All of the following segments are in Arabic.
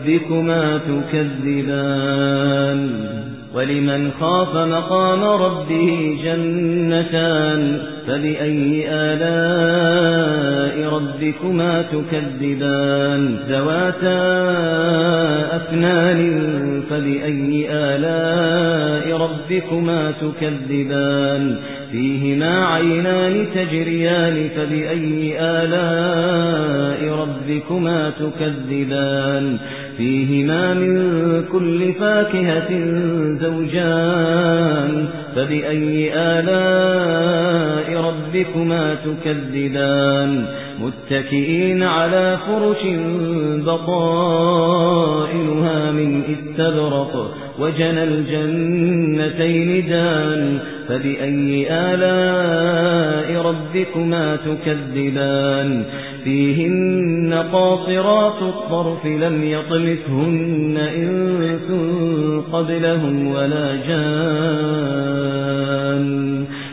ربكما تكذبان ولمن خاف مقام ربه جنتان فبأي آلاء ربكما تكذبان ذواتا أفنان فبأي آلاء ربكما تكذبان فيهما عينان تجريان فبأي آلاء ربكما تكذبان فيهما من كل فاكهة زوجان فبأي آلاء ربكما تكذبان متكئين على فرش بطائنها من استبرق وجنى الجنتين دان فبأي آلاء ربكما تكذبان فيهن قاصرات الطرف لم يطمثهن إنس قبلهم ولا جان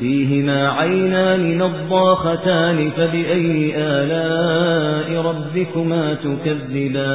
فيهما عينان نضاختان فبأي آلاء ربكما تكذبان؟